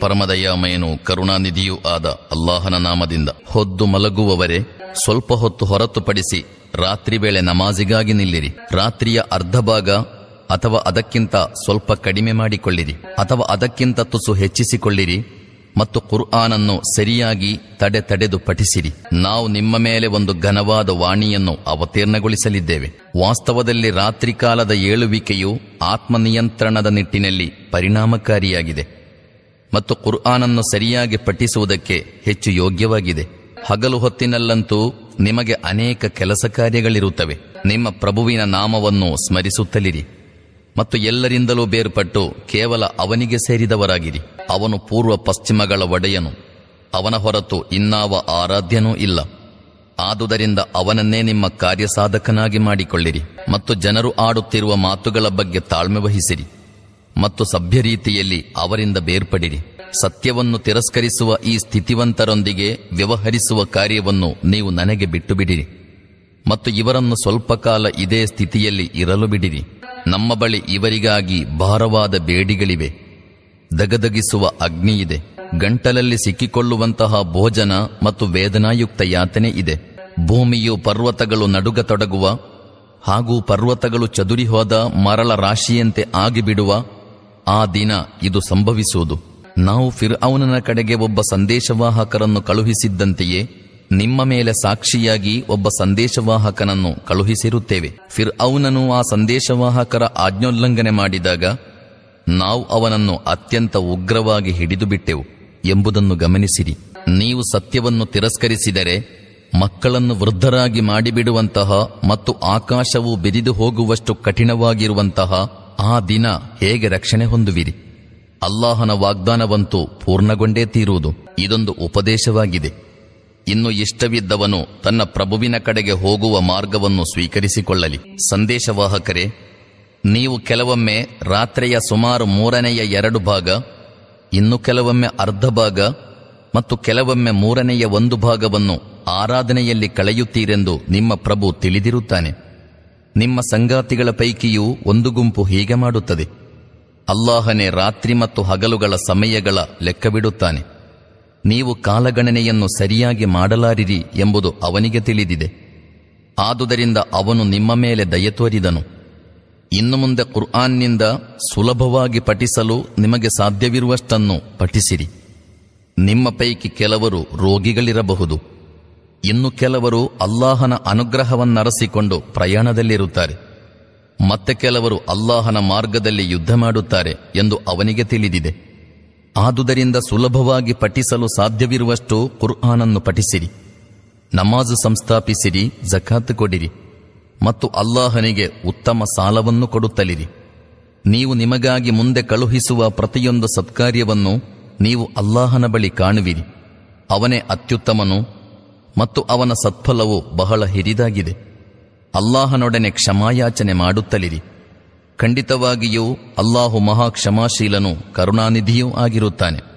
ಪರಮದಯಾಮಯನು ಕರುಣಾನಿಧಿಯೂ ಆದ ಅಲ್ಲಾಹನ ನಾಮದಿಂದ ಹೊದ್ದು ಮಲಗುವವರೇ, ಸ್ವಲ್ಪ ಹೊತ್ತು ಹೊರತುಪಡಿಸಿ ರಾತ್ರಿ ವೇಳೆ ನಮಾಜಿಗಾಗಿ ನಿಲ್ಲಿರಿ. ರಾತ್ರಿಯ ಅರ್ಧ ಭಾಗ ಅಥವಾ ಅದಕ್ಕಿಂತ ಸ್ವಲ್ಪ ಕಡಿಮೆ ಮಾಡಿಕೊಳ್ಳಿರಿ. ಅಥವಾ ಅದಕ್ಕಿಂತ ತುಸು ಹೆಚ್ಚಿಸಿಕೊಳ್ಳಿರಿ. ಮತ್ತು ಕುರ್ಆನನ್ನು ಸರಿಯಾಗಿ ತಡೆ ತಡೆದು ಪಠಿಸಿರಿ. ನಾವು ನಿಮ್ಮ ಮೇಲೆ ಒಂದು ಘನವಾದ ವಾಣಿಯನ್ನು ಅವತೀರ್ಣಗೊಳಿಸಲಿದ್ದೇವೆ. ವಾಸ್ತವದಲ್ಲಿ ರಾತ್ರಿ ಕಾಲದ ಏಳುವಿಕೆಯು ಆತ್ಮನಿಯಂತ್ರಣದ ನಿಟ್ಟಿನಲ್ಲಿ ಪರಿಣಾಮಕಾರಿಯಾಗಿದೆ. ಮತ್ತು ಕುರ್ಆನನ್ನು ಸರಿಯಾಗಿ ಪಠಿಸುವುದಕ್ಕೆ ಹೆಚ್ಚು ಯೋಗ್ಯವಾಗಿದೆ. ಹಗಲು ಹೊತ್ತಿನಲ್ಲಂತೂ ನಿಮಗೆ ಅನೇಕ ಕೆಲಸ ಕಾರ್ಯಗಳಿರುತ್ತವೆ. ನಿಮ್ಮ ಪ್ರಭುವಿನ ನಾಮವನ್ನು ಸ್ಮರಿಸುತ್ತಲಿರಿ. ಮತ್ತು ಎಲ್ಲರಿಂದಲೂ ಬೇರ್ಪಟ್ಟು ಕೇವಲ ಅವನಿಗೆ ಸೇರಿದವರಾಗಿರಿ. ಅವನು ಪೂರ್ವ ಪಶ್ಚಿಮಗಳ ಒಡೆಯನು. ಅವನ ಹೊರತು ಇನ್ನಾವ ಆರಾಧ್ಯನೂ ಇಲ್ಲ. ಆದುದರಿಂದ ಅವನನ್ನೇ ನಿಮ್ಮ ಕಾರ್ಯಸಾಧಕನಾಗಿ ಮಾಡಿಕೊಳ್ಳಿರಿ ಮತ್ತು ಜನರು ಆಡುತ್ತಿರುವ ಮಾತುಗಳ ಬಗ್ಗೆ ತಾಳ್ಮೆ ವಹಿಸಿರಿ ಮತ್ತು ಸಭ್ಯ ರೀತಿಯಲ್ಲಿ ಅವರಿಂದ ಬೇರ್ಪಡಿರಿ. ಸತ್ಯವನ್ನು ತಿರಸ್ಕರಿಸುವ ಈ ಸ್ಥಿತಿವಂತರೊಂದಿಗೆ ವ್ಯವಹರಿಸುವ ಕಾರ್ಯವನ್ನು ನೀವು ನನಗೆ ಬಿಟ್ಟು ಬಿಡಿರಿ ಮತ್ತು ಇವರನ್ನು ಸ್ವಲ್ಪ ಕಾಲ ಇದೇ ಸ್ಥಿತಿಯಲ್ಲಿ ಇರಲು ಬಿಡಿರಿ. ನಮ್ಮ ಬಳಿ ಇವರಿಗಾಗಿ ಭಾರವಾದ ಬೇಡಿಗಳಿವೆ. ದಗದಗಿಸುವ ಅಗ್ನಿಯಿದೆ. ಗಂಟಲಲ್ಲಿ ಸಿಕ್ಕಿಕೊಳ್ಳುವಂತಹ ಭೋಜನ ಮತ್ತು ವೇದನಾಯುಕ್ತ ಯಾತನೆ ಇದೆ. ಭೂಮಿಯು ಪರ್ವತಗಳು ನಡುಗತೊಡಗುವ ಹಾಗೂ ಪರ್ವತಗಳು ಚದುರಿ ಹೋದ ಮರಳ ರಾಶಿಯಂತೆ ಆಗಿಬಿಡುವ ಆ ದಿನ ಇದು ಸಂಭವಿಸುವುದು. ನಾವು ಫಿರ್ ಅವನನ ಕಡೆಗೆ ಒಬ್ಬ ಸಂದೇಶವಾಹಕರನ್ನು ಕಳುಹಿಸಿದ್ದಂತೆಯೇ ನಿಮ್ಮ ಮೇಲೆ ಸಾಕ್ಷಿಯಾಗಿ ಒಬ್ಬ ಸಂದೇಶವಾಹಕನನ್ನು ಕಳುಹಿಸಿರುತ್ತೇವೆ. ಫಿರ್ ಅವನನು ಆ ಸಂದೇಶವಾಹಕರ ಆಜ್ಞೋಲ್ಲಂಘನೆ ಮಾಡಿದಾಗ ನಾವು ಅವನನ್ನು ಅತ್ಯಂತ ಉಗ್ರವಾಗಿ ಹಿಡಿದು ಬಿಟ್ಟೆವು ಎಂಬುದನ್ನು ಗಮನಿಸಿರಿ. ನೀವು ಸತ್ಯವನ್ನು ತಿರಸ್ಕರಿಸಿದರೆ ಮಕ್ಕಳನ್ನು ವೃದ್ಧರಾಗಿ ಮಾಡಿಬಿಡುವಂತಹ ಮತ್ತು ಆಕಾಶವು ಬಿರಿದು ಹೋಗುವಷ್ಟು ಕಠಿಣವಾಗಿರುವಂತಹ ಆ ದಿನ ಹೇಗೆ ರಕ್ಷಣೆ ಹೊಂದುವಿರಿ? ಅಲ್ಲಾಹನ ವಾಗ್ದಾನವಂತೂ ಪೂರ್ಣಗೊಂಡೇ ತೀರುವುದು. ಇದೊಂದು ಉಪದೇಶವಾಗಿದೆ. ಇನ್ನು ಇಷ್ಟವಿದ್ದವನು ತನ್ನ ಪ್ರಭುವಿನ ಕಡೆಗೆ ಹೋಗುವ ಮಾರ್ಗವನ್ನು ಸ್ವೀಕರಿಸಿಕೊಳ್ಳಲಿ. ಸಂದೇಶವಾಹಕರೇ ನೀವು ಕೆಲವೊಮ್ಮೆ ರಾತ್ರಿಯ ಸುಮಾರು ಮೂರನೆಯ ಎರಡು ಭಾಗ, ಇನ್ನು ಕೆಲವೊಮ್ಮೆ ಅರ್ಧ ಭಾಗ ಮತ್ತು ಕೆಲವೊಮ್ಮೆ ಮೂರನೆಯ ಒಂದು ಭಾಗವನ್ನು ಆರಾಧನೆಯಲ್ಲಿ ಕಳೆಯುತ್ತೀರೆಂದು ನಿಮ್ಮ ಪ್ರಭು ತಿಳಿದಿರುತ್ತಾನೆ. ನಿಮ್ಮ ಸಂಗಾತಿಗಳ ಪೈಕಿಯೂ ಒಂದು ಗುಂಪು ಹೀಗೆ ಮಾಡುತ್ತದೆ. ಅಲ್ಲಾಹನೇ ರಾತ್ರಿ ಮತ್ತು ಹಗಲುಗಳ ಸಮಯಗಳ ಲೆಕ್ಕವಿಡುತ್ತಾನೆ. ನೀವು ಕಾಲಗಣನೆಯನ್ನು ಸರಿಯಾಗಿ ಮಾಡಲಾರಿರಿ ಎಂಬುದು ಅವನಿಗೆ ತಿಳಿದಿದೆ. ಆದುದರಿಂದ ಅವನು ನಿಮ್ಮ ಮೇಲೆ ದಯೆ ತೋರಿದನು. ಇನ್ನು ಮುಂದೆ ಕುರ್ಆನ್ನಿಂದ ಸುಲಭವಾಗಿ ಪಠಿಸಲು ನಿಮಗೆ ಸಾಧ್ಯವಿರುವಷ್ಟನ್ನು ಪಠಿಸಿರಿ. ನಿಮ್ಮ ಪೈಕಿ ಕೆಲವರು ರೋಗಿಗಳಿರಬಹುದು. ಇನ್ನು ಕೆಲವರು ಅಲ್ಲಾಹನ ಅನುಗ್ರಹವನ್ನರಸಿಕೊಂಡು ಪ್ರಯಾಣದಲ್ಲಿರುತ್ತಾರೆ. ಮತ್ತೆ ಕೆಲವರು ಅಲ್ಲಾಹನ ಮಾರ್ಗದಲ್ಲಿ ಯುದ್ಧ ಮಾಡುತ್ತಾರೆ ಎಂದು ಅವನಿಗೆ ತಿಳಿದಿದೆ. ಆದುದರಿಂದ ಸುಲಭವಾಗಿ ಪಠಿಸಲು ಸಾಧ್ಯವಿರುವಷ್ಟು ಕುರ್ಆನನ್ನು ಪಠಿಸಿರಿ. ನಮಾಜು ಸಂಸ್ಥಾಪಿಸಿರಿ, ಜಕಾತ್ ಕೊಡಿರಿ. ಮತ್ತು ಅಲ್ಲಾಹನಿಗೆ ಉತ್ತಮ ಸಾಲವನ್ನು ಕೊಡುತ್ತಲಿರಿ. ನೀವು ನಿಮಗಾಗಿ ಮುಂದೆ ಕಳುಹಿಸುವ ಪ್ರತಿಯೊಂದು ಸತ್ಕಾರ್ಯವನ್ನು ನೀವು ಅಲ್ಲಾಹನ ಬಳಿ ಕಾಣುವಿರಿ. ಅವನೇ ಅತ್ಯುತ್ತಮನು ಮತ್ತು ಅವನ ಸತ್ಫಲವು ಬಹಳ ಹಿರಿದಾಗಿದೆ. ಅಲ್ಲಾಹನೊಡನೆ ಕ್ಷಮಾಯಾಚನೆ ಮಾಡುತ್ತಲಿರಿ. ಖಂಡಿತವಾಗಿಯೂ ಅಲ್ಲಾಹು ಮಹಾ ಕ್ಷಮಾಶೀಲನು ಕರುಣಾನಿಧಿಯೂ ಆಗಿರುತ್ತಾನೆ.